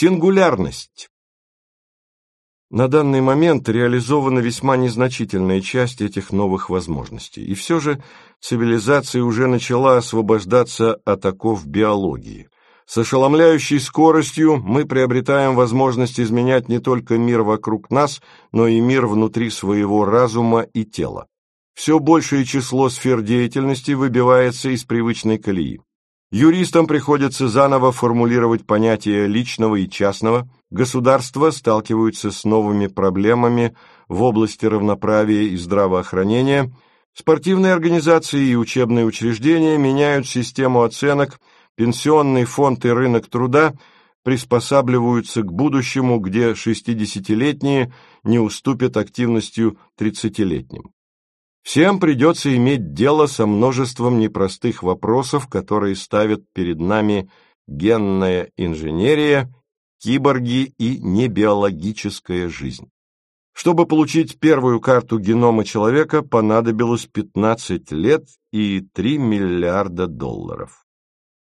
Сингулярность. На данный момент реализована весьма незначительная часть этих новых возможностей, и все же цивилизация уже начала освобождаться от оков биологии. С ошеломляющей скоростью мы приобретаем возможность изменять не только мир вокруг нас, но и мир внутри своего разума и тела. Все большее число сфер деятельности выбивается из привычной колеи. Юристам приходится заново формулировать понятия личного и частного, государства сталкиваются с новыми проблемами в области равноправия и здравоохранения, спортивные организации и учебные учреждения меняют систему оценок, пенсионный фонд и рынок труда приспосабливаются к будущему, где 60-летние не уступят активностью 30-летним. Всем придется иметь дело со множеством непростых вопросов, которые ставят перед нами генная инженерия, киборги и небиологическая жизнь. Чтобы получить первую карту генома человека, понадобилось 15 лет и 3 миллиарда долларов.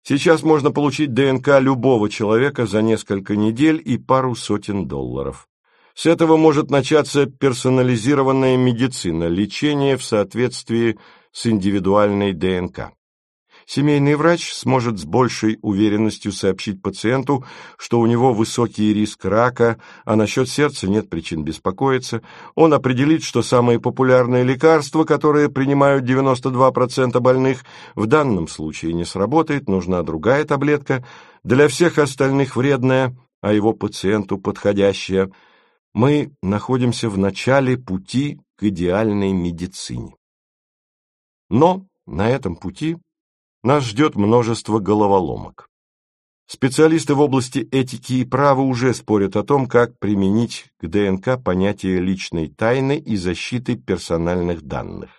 Сейчас можно получить ДНК любого человека за несколько недель и пару сотен долларов. С этого может начаться персонализированная медицина, лечение в соответствии с индивидуальной ДНК. Семейный врач сможет с большей уверенностью сообщить пациенту, что у него высокий риск рака, а насчет сердца нет причин беспокоиться. Он определит, что самые популярные лекарства, которые принимают 92% больных, в данном случае не сработает, нужна другая таблетка, для всех остальных вредная, а его пациенту подходящая – мы находимся в начале пути к идеальной медицине. Но на этом пути нас ждет множество головоломок. Специалисты в области этики и права уже спорят о том, как применить к ДНК понятие личной тайны и защиты персональных данных.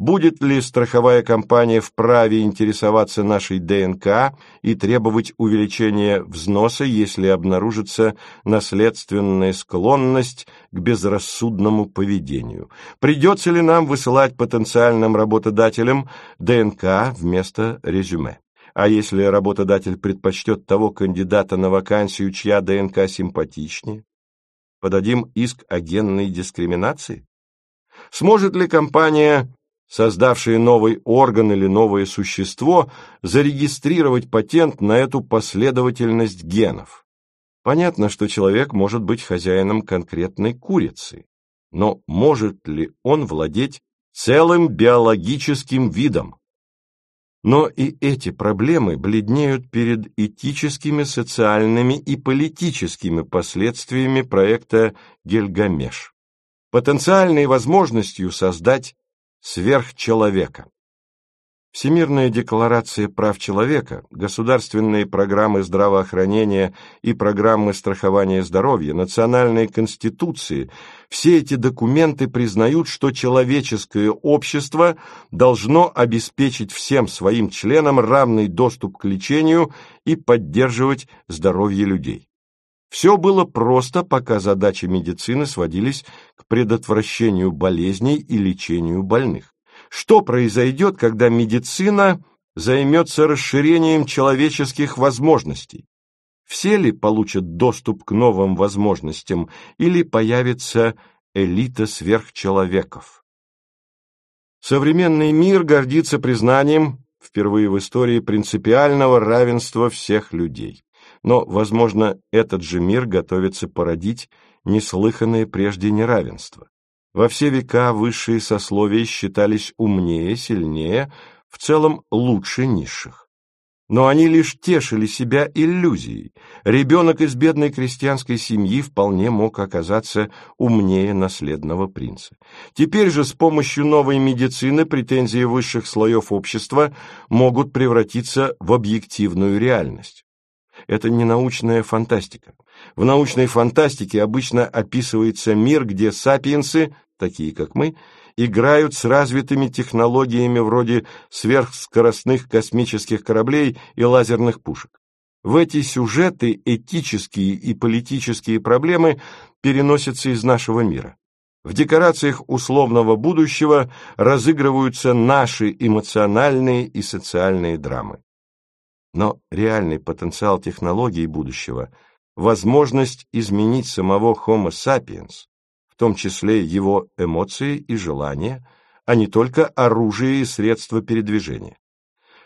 Будет ли страховая компания вправе интересоваться нашей ДНК и требовать увеличения взноса, если обнаружится наследственная склонность к безрассудному поведению? Придется ли нам высылать потенциальным работодателям ДНК вместо резюме? А если работодатель предпочтет того кандидата на вакансию, чья ДНК симпатичнее? Подадим иск о генной дискриминации? Сможет ли компания создавшие новый орган или новое существо, зарегистрировать патент на эту последовательность генов. Понятно, что человек может быть хозяином конкретной курицы, но может ли он владеть целым биологическим видом? Но и эти проблемы бледнеют перед этическими, социальными и политическими последствиями проекта «Гильгамеш». Потенциальной возможностью создать сверхчеловека. Всемирная декларация прав человека, государственные программы здравоохранения и программы страхования здоровья, национальные конституции – все эти документы признают, что человеческое общество должно обеспечить всем своим членам равный доступ к лечению и поддерживать здоровье людей. Все было просто, пока задачи медицины сводились к предотвращению болезней и лечению больных. Что произойдет, когда медицина займется расширением человеческих возможностей? Все ли получат доступ к новым возможностям или появится элита сверхчеловеков? Современный мир гордится признанием, впервые в истории, принципиального равенства всех людей. Но, возможно, этот же мир готовится породить неслыханное прежде неравенство. Во все века высшие сословия считались умнее, сильнее, в целом лучше низших. Но они лишь тешили себя иллюзией. Ребенок из бедной крестьянской семьи вполне мог оказаться умнее наследного принца. Теперь же с помощью новой медицины претензии высших слоев общества могут превратиться в объективную реальность это не научная фантастика. В научной фантастике обычно описывается мир, где сапиенсы, такие как мы, играют с развитыми технологиями вроде сверхскоростных космических кораблей и лазерных пушек. В эти сюжеты этические и политические проблемы переносятся из нашего мира. В декорациях условного будущего разыгрываются наши эмоциональные и социальные драмы. Но реальный потенциал технологий будущего возможность изменить самого Homo sapiens, в том числе его эмоции и желания, а не только оружие и средства передвижения.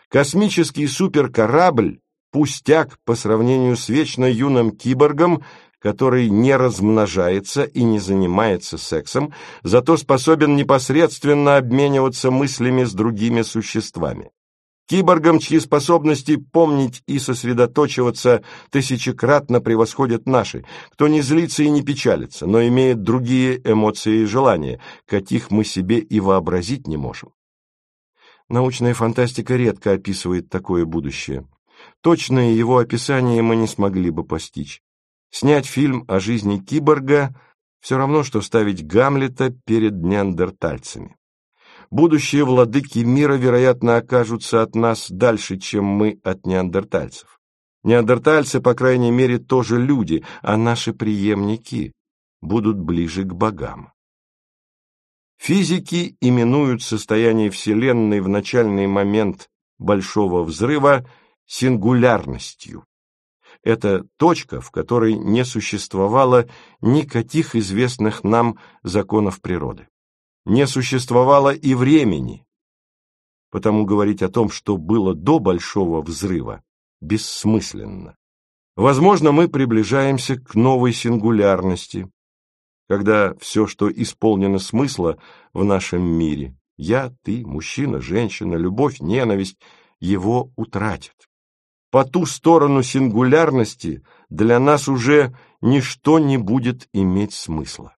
Космический суперкорабль – пустяк по сравнению с вечно юным киборгом, который не размножается и не занимается сексом, зато способен непосредственно обмениваться мыслями с другими существами. Киборгам, чьи способности помнить и сосредоточиваться тысячекратно превосходят наши, кто не злится и не печалится, но имеет другие эмоции и желания, каких мы себе и вообразить не можем. Научная фантастика редко описывает такое будущее. Точное его описание мы не смогли бы постичь. Снять фильм о жизни киборга – все равно, что ставить Гамлета перед неандертальцами будущие владыки мира, вероятно, окажутся от нас дальше, чем мы от неандертальцев. Неандертальцы, по крайней мере, тоже люди, а наши преемники будут ближе к богам. Физики именуют состояние Вселенной в начальный момент Большого Взрыва сингулярностью. Это точка, в которой не существовало никаких известных нам законов природы не существовало и времени. Потому говорить о том, что было до Большого Взрыва, бессмысленно. Возможно, мы приближаемся к новой сингулярности, когда все, что исполнено смысла в нашем мире, я, ты, мужчина, женщина, любовь, ненависть, его утратят. По ту сторону сингулярности для нас уже ничто не будет иметь смысла.